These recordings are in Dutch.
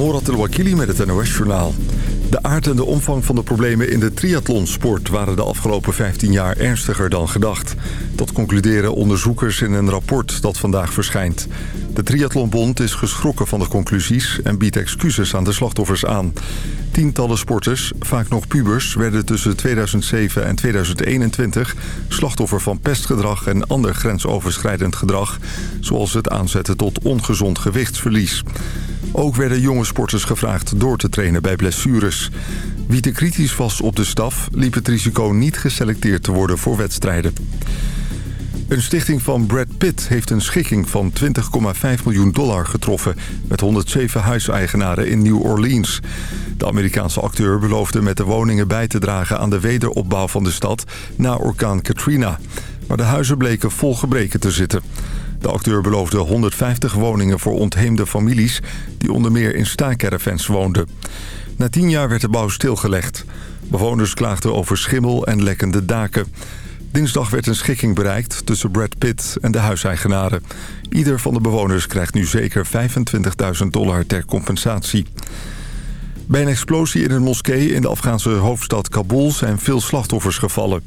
Morat El-Wakili met het NOS-journaal. De aard en de omvang van de problemen in de triathlonsport... waren de afgelopen 15 jaar ernstiger dan gedacht. Dat concluderen onderzoekers in een rapport dat vandaag verschijnt. De Triathlonbond is geschrokken van de conclusies... en biedt excuses aan de slachtoffers aan. Tientallen sporters, vaak nog pubers... werden tussen 2007 en 2021 slachtoffer van pestgedrag... en ander grensoverschrijdend gedrag... zoals het aanzetten tot ongezond gewichtsverlies. Ook werden jonge sporters gevraagd door te trainen bij blessures. Wie te kritisch was op de staf liep het risico niet geselecteerd te worden voor wedstrijden. Een stichting van Brad Pitt heeft een schikking van 20,5 miljoen dollar getroffen... met 107 huiseigenaren in New Orleans. De Amerikaanse acteur beloofde met de woningen bij te dragen... aan de wederopbouw van de stad na orkaan Katrina. Maar de huizen bleken vol gebreken te zitten. De acteur beloofde 150 woningen voor ontheemde families... die onder meer in staancaravans woonden. Na tien jaar werd de bouw stilgelegd. Bewoners klaagden over schimmel en lekkende daken. Dinsdag werd een schikking bereikt tussen Brad Pitt en de huiseigenaren. Ieder van de bewoners krijgt nu zeker 25.000 dollar ter compensatie. Bij een explosie in een moskee in de Afghaanse hoofdstad Kabul zijn veel slachtoffers gevallen.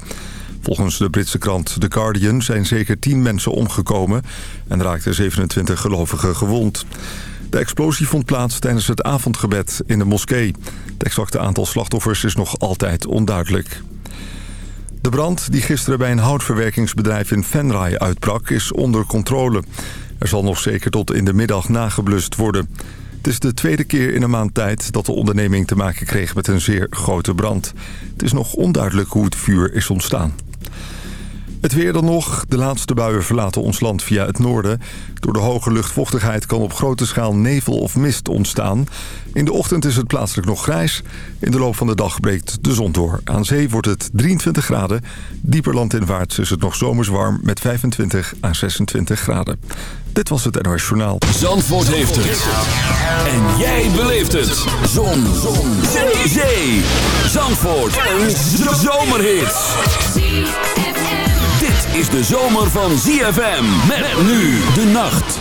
Volgens de Britse krant The Guardian zijn zeker 10 mensen omgekomen... en raakten 27 gelovigen gewond. De explosie vond plaats tijdens het avondgebed in de moskee. Het exacte aantal slachtoffers is nog altijd onduidelijk. De brand die gisteren bij een houtverwerkingsbedrijf in Venray uitbrak is onder controle. Er zal nog zeker tot in de middag nageblust worden. Het is de tweede keer in een maand tijd dat de onderneming te maken kreeg met een zeer grote brand. Het is nog onduidelijk hoe het vuur is ontstaan. Het weer dan nog. De laatste buien verlaten ons land via het noorden. Door de hoge luchtvochtigheid kan op grote schaal nevel of mist ontstaan. In de ochtend is het plaatselijk nog grijs. In de loop van de dag breekt de zon door. Aan zee wordt het 23 graden. Dieper landinwaarts is het nog zomers warm met 25 à 26 graden. Dit was het NOS Journaal. Zandvoort heeft het. En jij beleeft het. Zon. zon. Zee. Zee. Zandvoort. Een zomerhit is de zomer van ZFM. Met nu de nacht.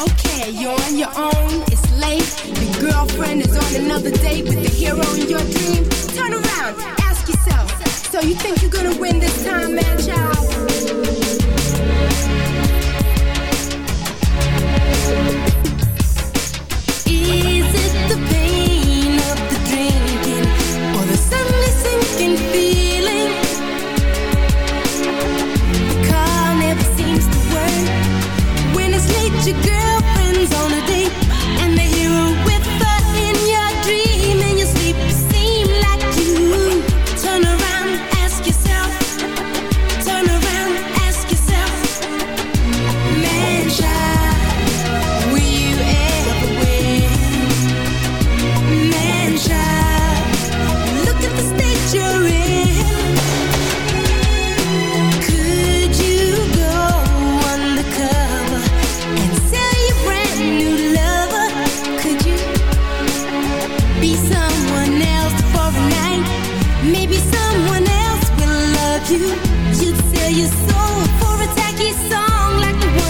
Okay, you're on your own, it's late. Your girlfriend is on another date with the hero in your dream. Turn around, ask yourself. So you think you're gonna win this time, man, child? you good.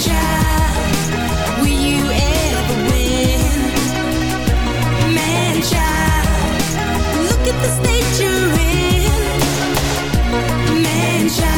child, will you ever win? Man, child, look at the state you're in. Man, child,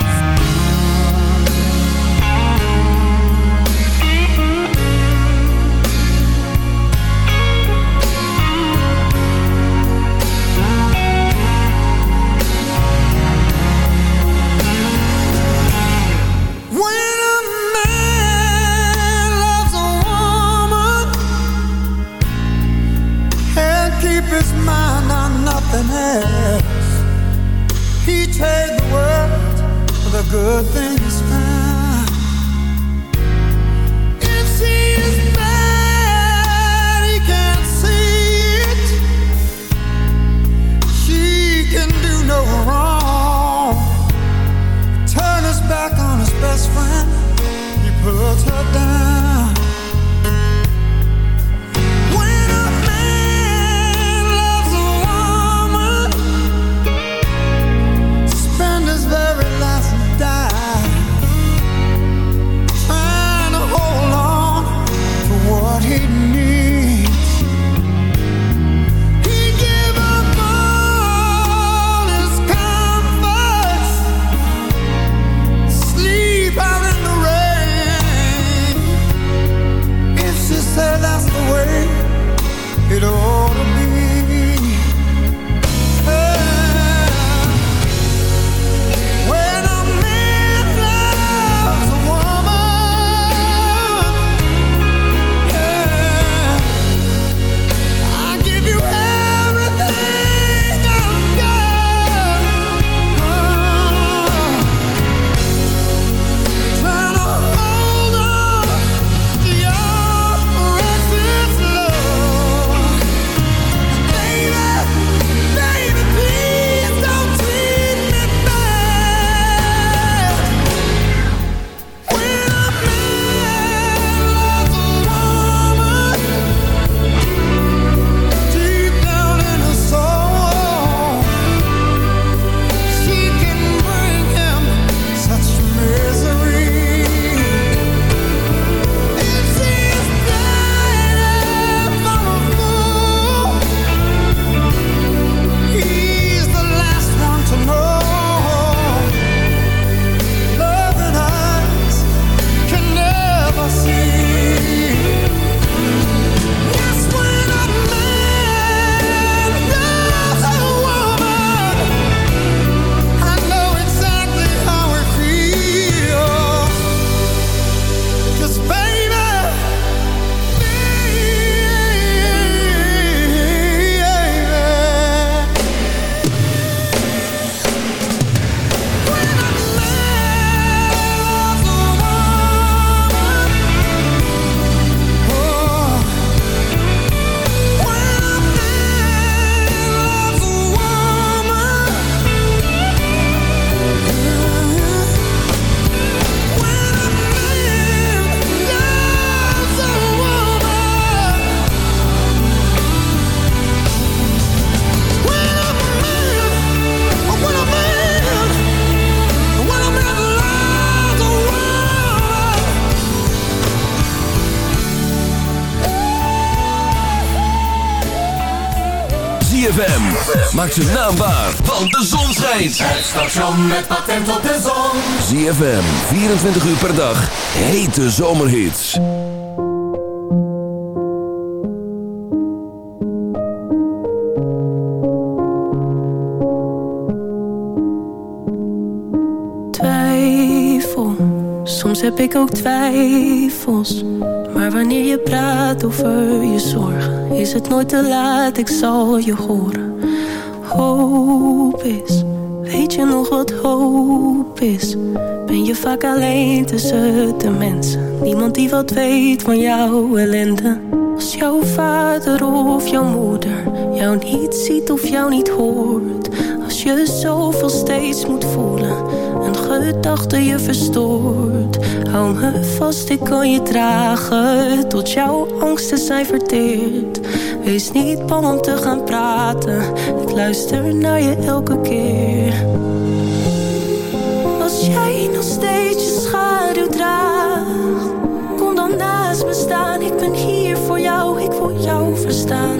good thing. Maak ze naambaar, want de zon schijnt. Het station met patent op de zon. ZFM, 24 uur per dag. Hete zomerhits. Twijfel, soms heb ik ook twijfels. Maar wanneer je praat over je zorgen, is het nooit te laat, ik zal je horen. Hoop is, weet je nog wat hoop is? Ben je vaak alleen tussen de mensen, niemand die wat weet van jouw ellende. Als jouw vader of jouw moeder jou niet ziet of jou niet hoort. Als je zoveel steeds moet voelen, een gedachte je verstoort. Hou me vast, ik kan je dragen, tot jouw angsten zijn verteerd. Wees niet bang om te gaan praten, ik luister naar je elke keer. Als jij nog steeds je schaduw draagt, kom dan naast me staan. Ik ben hier voor jou, ik wil jou verstaan.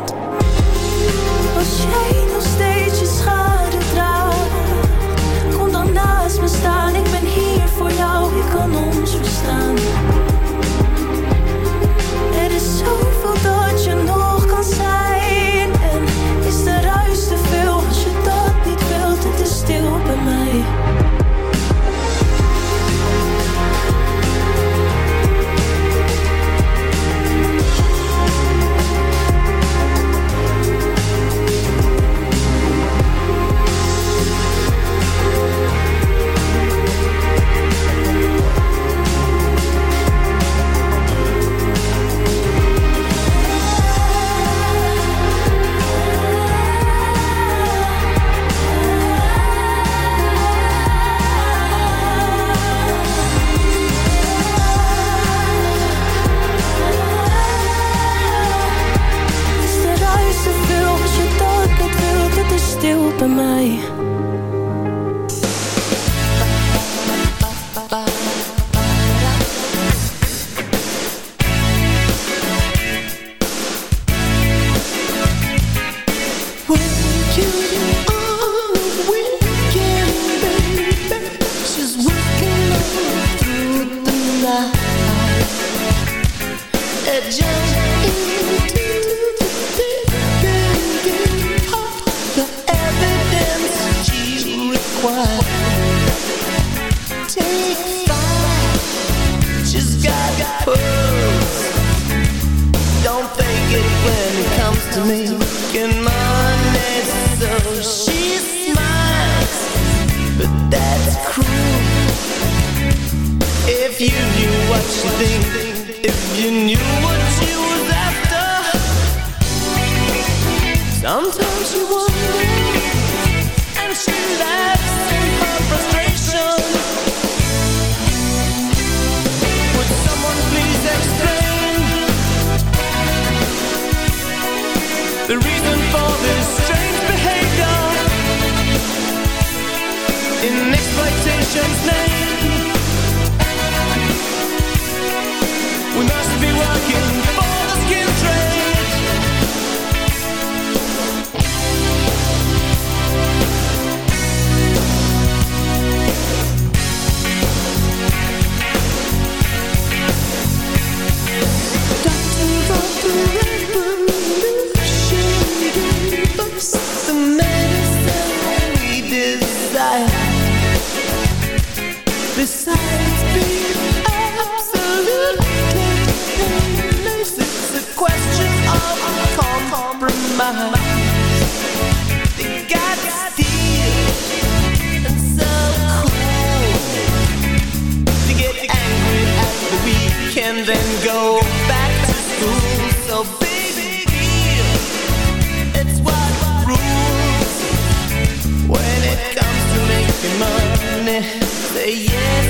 Say yes,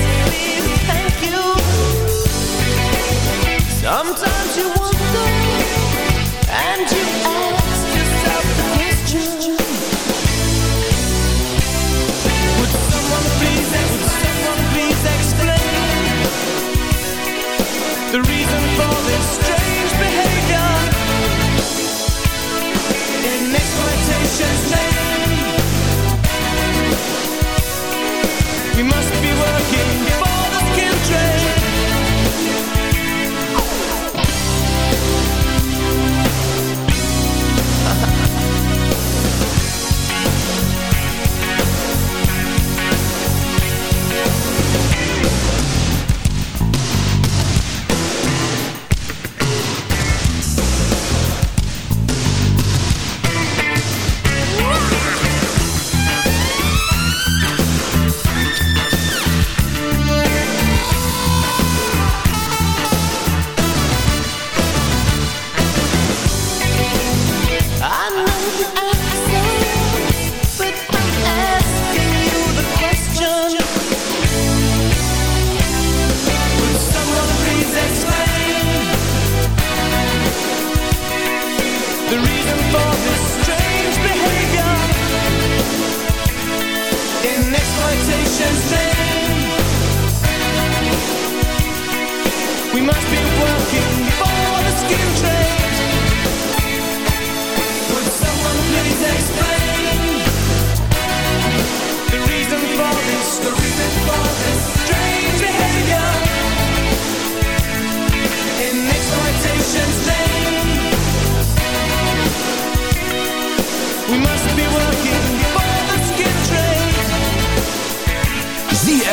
thank you. Sometimes you want And you ask yourself the question. Would someone please, would someone please explain The reason We must be working.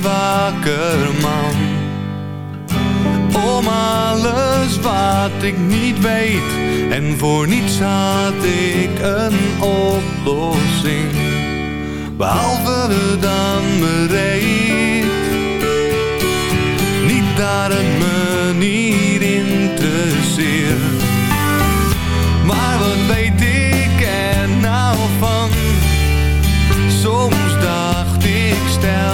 Wakker, man. Om alles wat ik niet weet. En voor niets had ik een oplossing. Behalve dan bereid. Niet daar een manier interesseert. Maar wat weet ik er nou van? Soms dacht ik stel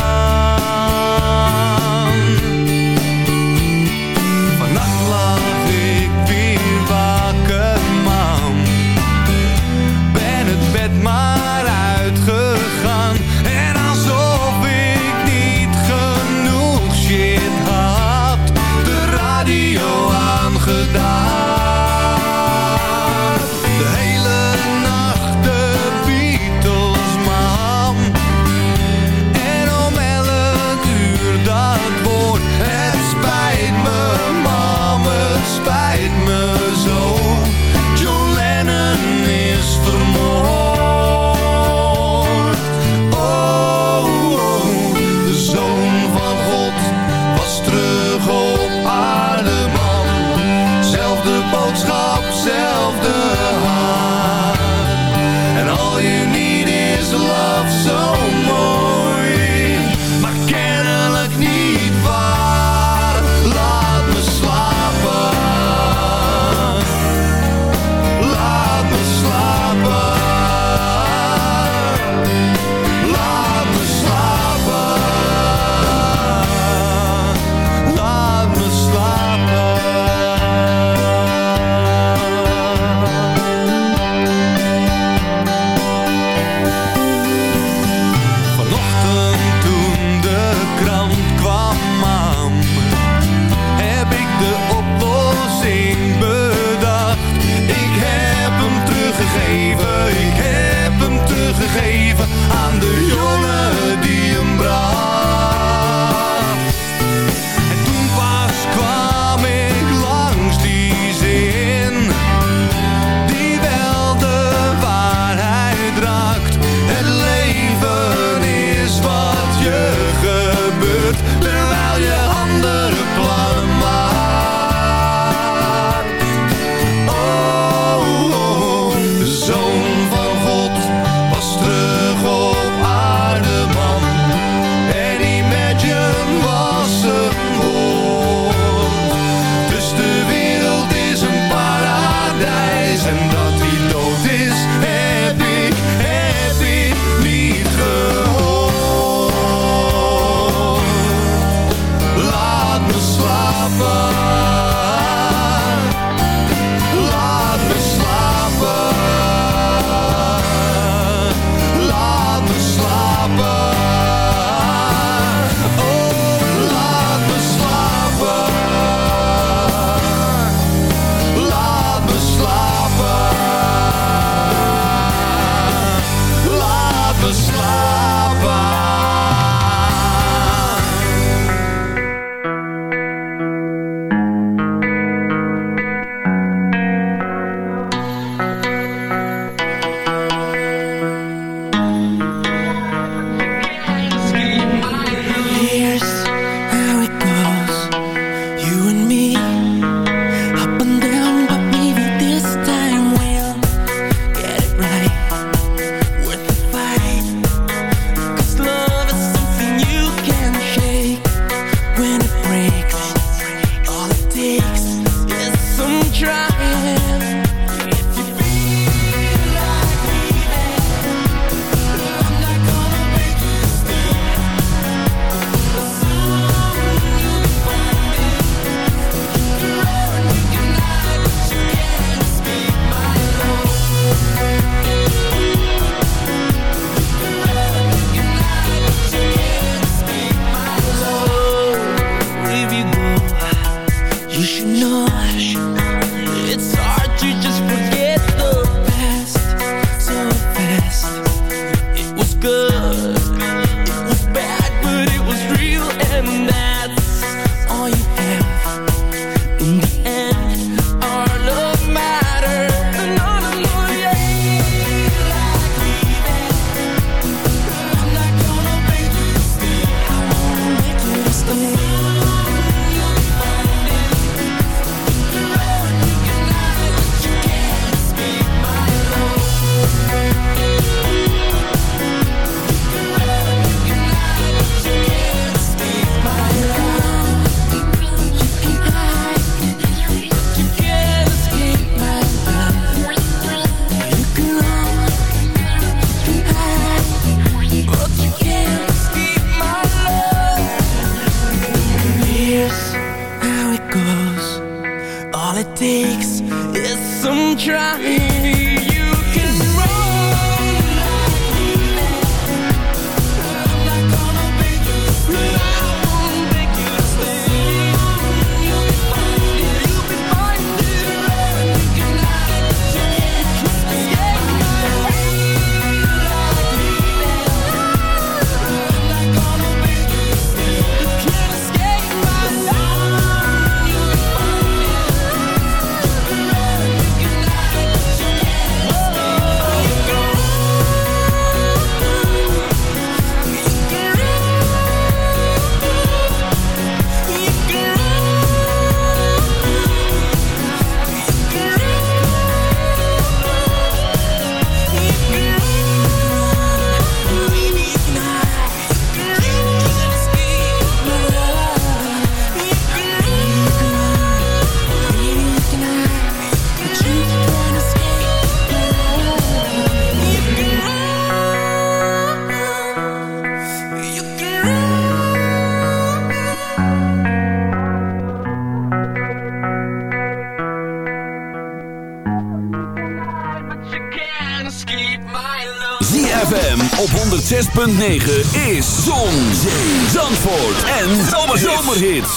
Zomerhits.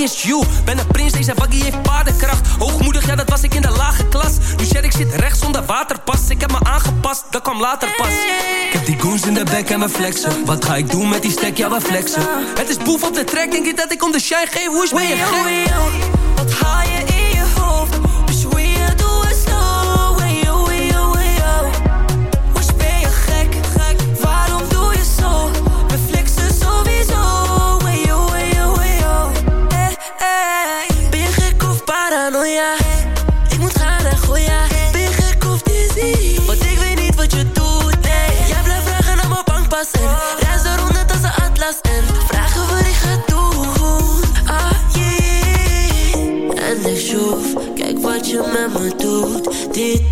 is you. Ben een prins, deze buggy heeft paardenkracht. Hoogmoedig, ja dat was ik in de lage klas. Nu shit, ik zit rechts zonder waterpas. Ik heb me aangepast, dat kwam later pas. Ik heb die goons in de bek en mijn flexen. Wat ga ik doen met die stek, ja we flexen. Het is boef op de trek, denk je dat ik om de shine geef? Hoe is ben? Wat haal je in je hoofd?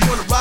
you wanna ride.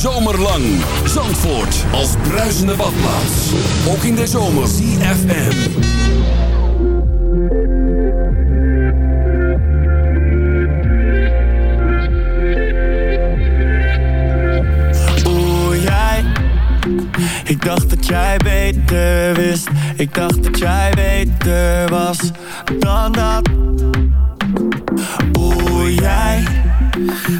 Hele zomer lang. Zandvoort als bruisende badplaats. Ook in de zomer. CFM. Oeh, jij. Ik dacht dat jij beter wist. Ik dacht dat jij beter was dan dat. Oeh, jij.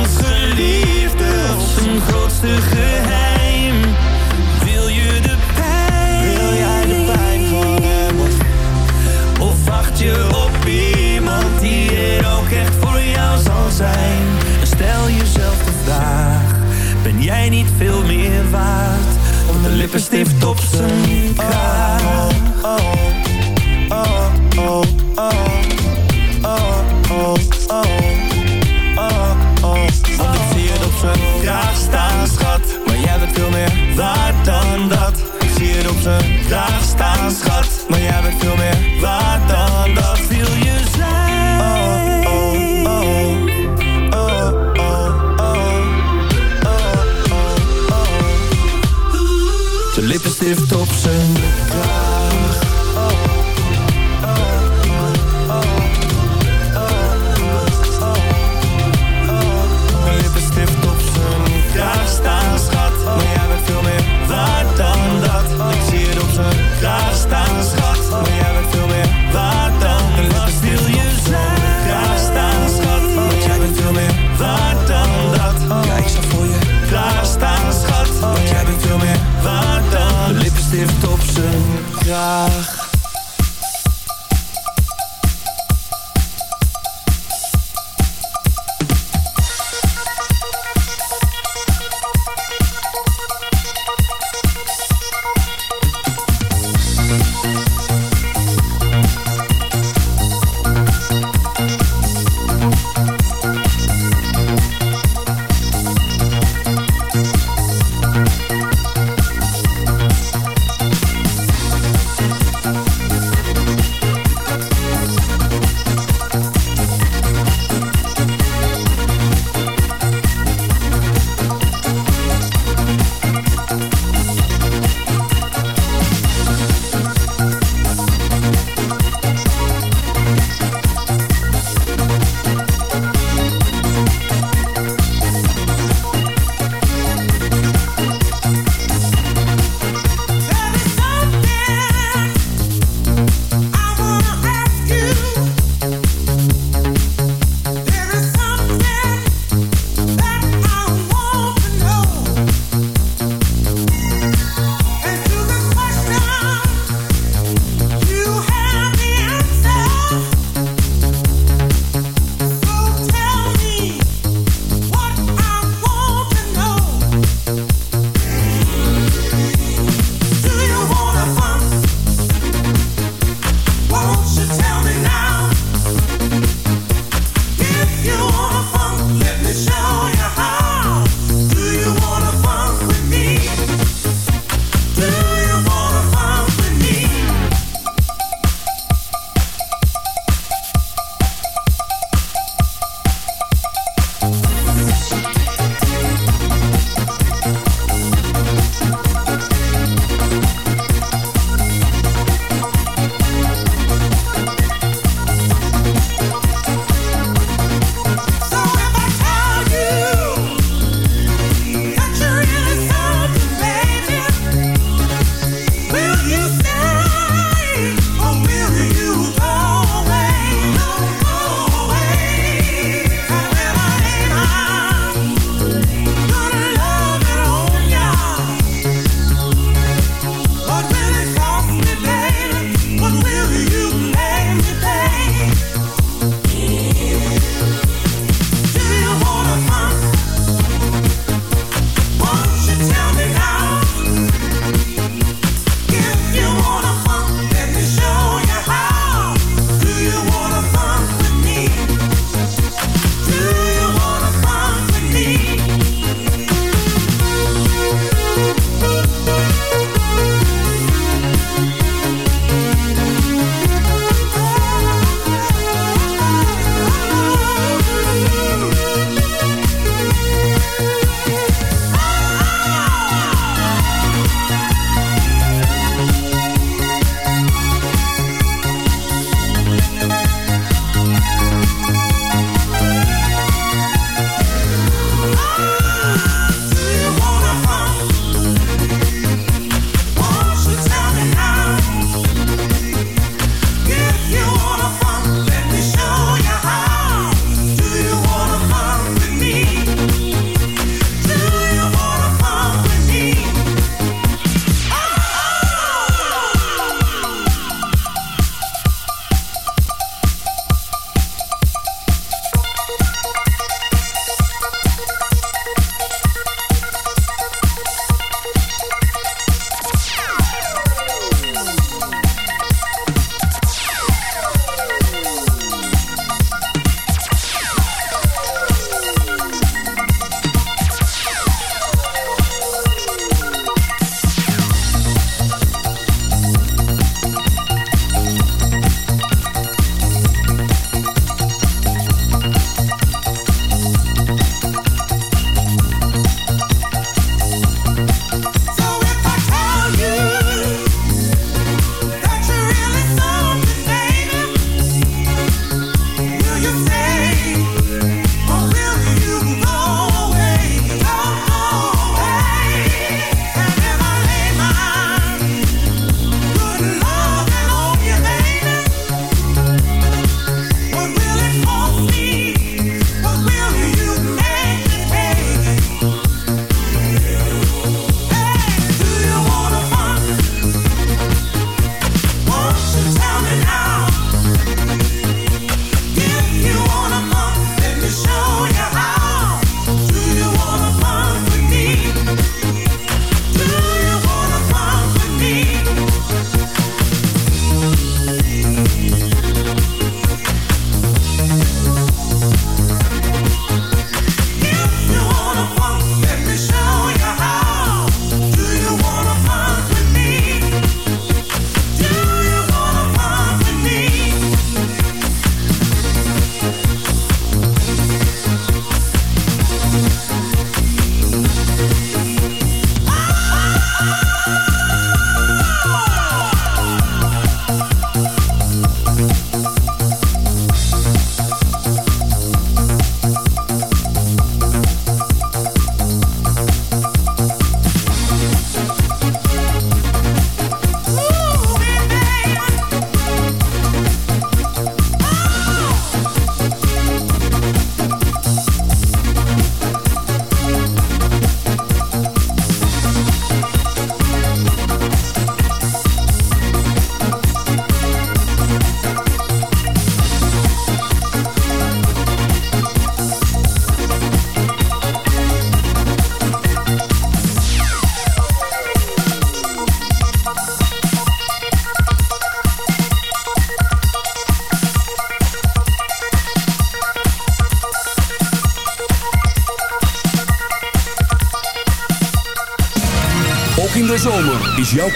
Iemands geliefde of zijn grootste geheim? Wil je de pijn? Wil jij de pijn van hem? Of, Of wacht je op iemand die er ook echt voor jou zal zijn? En stel jezelf de vraag: ben jij niet veel meer waard? Om de lippenstift op zijn kraag. oh, oh, oh, oh, oh, waard dan dat. Ik zie het op zijn kraag staan, schat. Maar jij bent veel meer waard dan dat. Wil je zijn? Oh, oh, oh.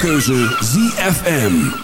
keuze ZFM.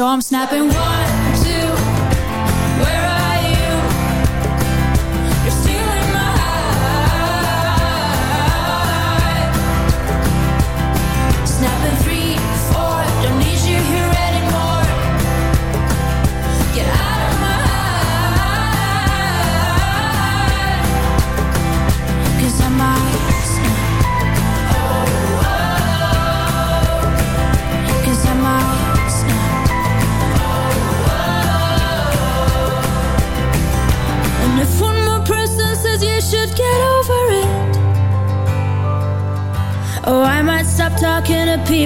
so I'm snapping one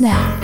now.